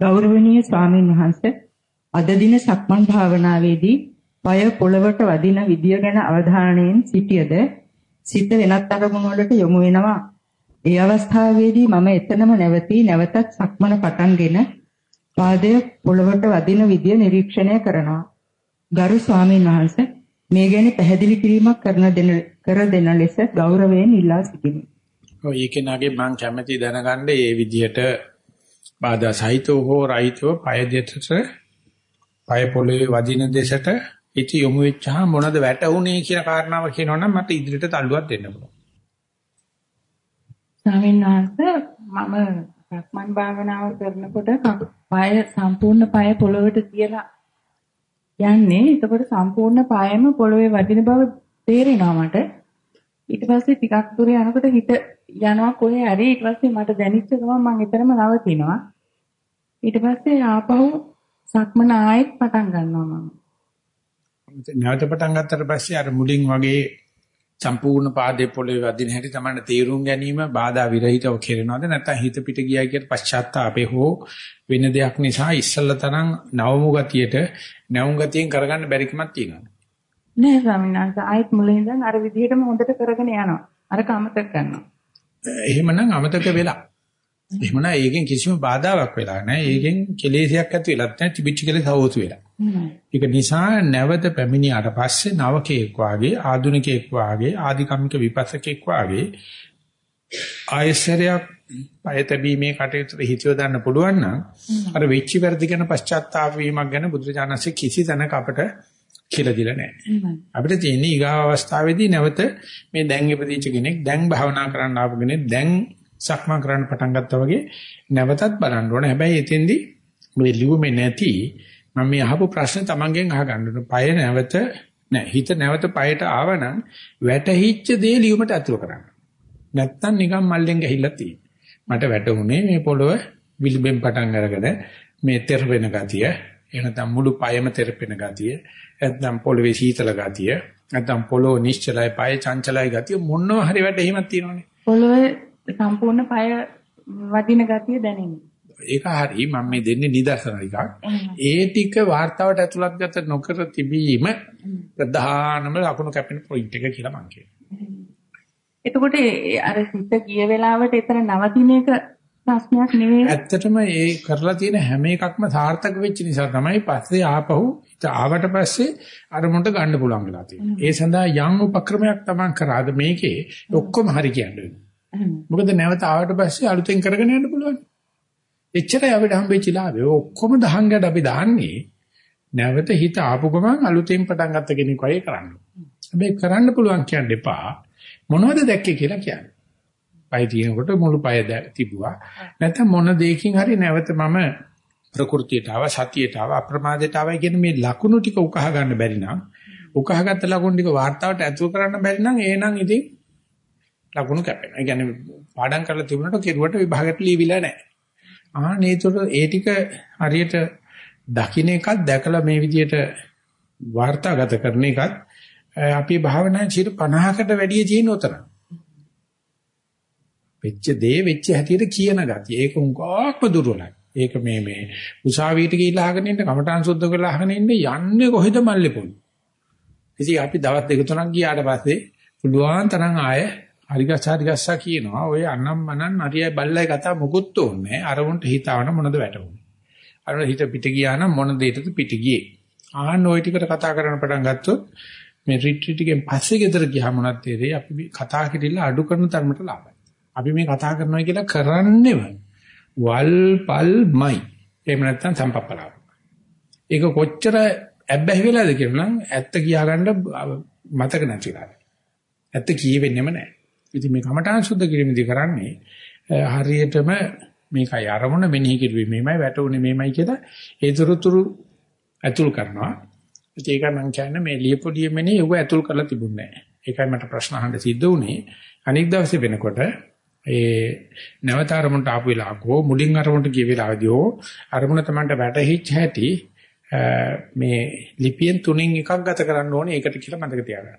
ගෞරවනීය ස්වාමීන් වහන්සේ අද දින සක්මන් භාවනාවේදී পায় පොළවට වදින විදිය ගැන අවධානයෙන් සිටියද සිත වෙනත් අරමුණු වලට යොමු වෙනවා. ඒ අවස්ථාවේදී මම එතනම නැවතී නැවතත් සක්මන පටන්ගෙන පාදය පොළවට වදින විදිය නිරීක්ෂණය කරනවා. ගරු ස්වාමීන් වහන්සේ මේ ගැන පැහැදිලි කිරීමක් කරන දෙන කර දෙන ලෙස ගෞරවයෙන් ඉල්ලා සිටිමි. ඔය ඒකේ නාගේ මම කැමැති දැනගන්න මේ විදිහට බාධා සහිතව හෝ රහිතව පය දෙතට පය පොළවේ වදින දෙසට ඉති යොමු වෙච්චහම මොනද වැටුනේ කියන කාරණාව කියනවනම් මට ඉදිරියට තල්ලුවක් දෙන්න පුළුවන්. ස්වාමීන් වහන්සේ මම සක්මන් භාවනාව කරනකොට පය සම්පූර්ණ පය පොළවට තියලා යන්නේ. එතකොට සම්පූර්ණ පයම පොළවේ වදින බව තේරෙනවා මට. ඊට පස්සේ ටිකක් දුර යනකොට හිත යනවා කොහේ හරි ඊට පස්සේ මට දැනෙච්ච ගමන් මම එතරම් නවතිනවා. ඊට පස්සේ ආපහු සක්මන ආයෙත් පටන් ගන්නවා මම. නැවත පටන් ගත්තට පස්සේ අර මුලින් වගේ සම්පූර්ණ පාදයේ පොළවේ වදින හැටි තමයි තීරුම් ගැනීම බාධා විරහිතව කෙරෙනවද නැත්නම් හිත පිට ගියයි කියන පශ්චාත්තාපේ හෝ වෙන දෙයක් නිසා ඉස්සල්ල තරම් නවමු ගතියට නැවුම් ගතියෙන් කරගන්න බැරි කමක් තියෙනවා. නෑ ස්වාමීන් වහන්සේ ආයෙත් මුලින් ඉඳන් අර විදිහටම හොඳට කරගෙන යනවා. අර කමතක් කරනවා. එහෙමනම් අමතක වෙලා. එහෙමනම් ඒකෙන් කිසිම බාධාවක් වෙලා නැහැ. ඒකෙන් කෙලෙසයක් ඇති වෙලත් නැහැ. තිබිච්ච කෙලෙස හවුතු වෙලා. ඒක නිසා නැවත පැමිණියාට පස්සේ නවකෙක් වාගේ ආධුනිකයෙක් වාගේ ආධිකම්මික විපස්සකෙක් වාගේ ආයශරයක් පයතබීමේ කටයුතු හිතියව දාන්න පුළුවන් නම් අර වෙච්ච වැරදි ගැන පශ්චාත්තාප වීමක් ගැන බුදුරජාණන්සේ කිසි තැනක අපට කියලා දිලා නැහැ. අපිට තියෙන්නේ ඊගාව අවස්ථාවේදී නැවත මේ දැන් ඉපදිච්ච කෙනෙක් දැන් භාවනා කරන්න ආපු කෙනෙක් දැන් සක්මන් කරන්න පටන් ගත්තා වගේ නැවතත් බලන්න ඕනේ. හැබැයි එතෙන්දී මේ ලියුමේ නැති මම මේ අහපු ප්‍රශ්න තමන්ගෙන් අහගන්න ඕනේ. පය නැවත නෑ හිත නැවත පයට ආවනම් වැටහිච්ච දේ ලියුමට ඇතුල් කරන්න. නැත්තම් නිකන් මල්ලෙන් ගහිල්ලා තියෙන්නේ. මට වැටුනේ මේ පොළව විලිබෙන් පටන් අරගෙන මේ තෙරපෙන ගතිය එහෙම නැත්නම් මුළු පයම තෙරපෙන ගතිය, නැත්නම් පොළවේ සීතල ගතිය, නැත්නම් පොළොව නිශ්චලයි, පය චංචලයි ගතිය මොනවා හරි වැඩ එහෙමක් තියෙනවනේ. පොළොවේ සම්පූර්ණ පය වදින ගතිය දැනෙන්නේ. ඒක හරි මම මේ දෙන්නේ නිදර්ශන ටිකක්. ඒ ටික වார்த்தාවට ඇතුළත් ගත නොකර තිබීම ප්‍රධානම ලකුණු කැපෙන පොයින්ට් එක කියලා මම කියනවා. එතකොට අර සිත ගිය වෙලාවට ඒතර නවතින එක ප්‍රශ්නයක් නෙවෙයි. ඇත්තටම ඒ කරලා තියෙන හැම එකක්ම සාර්ථක වෙච්ච නිසා තමයි පස්සේ ආපහු ආවට පස්සේ අරමුණට ගන්න පුළුවන් වෙලා තියෙන්නේ. ඒ සඳහා යම් උපක්‍රමයක් තමන් කරාද මේකේ ඔක්කොම හරි කියන්නේ. මොකද නැවත ආවට පස්සේ අලුතෙන් කරගෙන යන්න පුළුවන්. එච්චරයි අපිට හම්බෙච්ච ලාභය. ඔක්කොම දහංගට අපි දාන්නේ නැවත හිත ආපු ගමන් අලුතෙන් පටන් ගත්ත කෙනෙක් වගේ කරන්න. හැබැයි කරන්න පුළුවන් කියන්න එපා. මොනවද දැක්කේ කියලා කියන්නේ. පය තියෙනකොට මුළු පය තිබුවා. නැත්නම් මොන දෙයකින් හරි නැවත මම ප්‍රകൃතියට ආව සතියට ආව අප්‍රමාදයට ආවයි කියන මේ ලකුණු ටික උකහා ගන්න බැරි නම් උකහාගත්ත ලකුණු ටික වාර්තාවට ඇතුල් කරන්න බැරි නම් එහෙනම් ඉතින් ලකුණු කැපෙනවා. ඒ කියන්නේ පාඩම් කරලා තිබුණාට කෙරුවට විභාගයට ලියවිලා නැහැ. ආනේතර ඒ ටික හරියට දකින්න එකත් දැකලා මේ විදියට වාර්තාගත කරන එකත් අපි භාවනා 50කට වැඩිය තියෙන උතන. වෙච්ච දේ වෙච්ච හැටියට කියන ගතිය. ඒක උංගාක්ම දුර්වලයි. ඒක මේ මේ උසාවියට ගිහිල්ලා අහගෙන ඉන්න කමඨාන් සුද්ධ කරලා අහගෙන ඉන්න යන්නේ කොහෙද මල්ලේ පොල්. ඉතින් අපි දවස් දෙක තුනක් ගියාට පස්සේ පුළුවන් තරම් ආය හරිගස්සා හරිගස්සා කියනවා. ඔය අනම් මනන් හරියයි බල්ලයි කතා මොකුත් ඕනේ. අරමුණට හිතාවන මොනද වැටුනේ. අර හිත පිට ගියා නම් මොන දෙයකටද පිට ගියේ. ආන්න ওই ටිකට කතා කරන්න පටන් ගත්තොත් මේ රිට්‍රීට් එකෙන් පස්සේ ගෙදර ගියාම මොනවද තේරෙයි අපි කතා කිරිලා අඩු කරන තරමට ලාභයි. අපි මේ කතා කරනවා කියලා කරන්නේම වල්පල්මයි. එහෙම නැත්නම් සම්පප්පලාව. ඒක කොච්චර ඇබ්බැහි වෙලාද කියනනම් ඇත්ත කියාගන්න මතක නැතිලා. ඇත්ත කියවෙන්නෙම නැහැ. ඉතින් මේ කමඨාන් සුද්ධ කිරීමේදී කරන්නේ හරියටම මේකයි අරමුණ මෙනෙහි කිරීමේමයි වැටුනේ මේමයි කියලා ඒ තුරුතුරු ඇතුල් කරනවා. ඒක මම කියන්නේ මේ ලියපොඩිය මෙනේ ඒව ඇතුල් කරලා තිබුණේ නැහැ. ඒකයි මට ප්‍රශ්න අහන්න සිද්ධ වුණේ. අනික් දවසේ වෙනකොට ඒ නැවත අරමුණට ආපු වෙලාවක හෝ මුලින් අරමුණට ගිය වෙලාවදී හෝ අරමුණ Tamanට වැටහිච්ච හැටි මේ ලිපියෙන් තුنين එකක් ගත කරන්න ඕනේ ඒකට කියලා මතක තියාගන්න.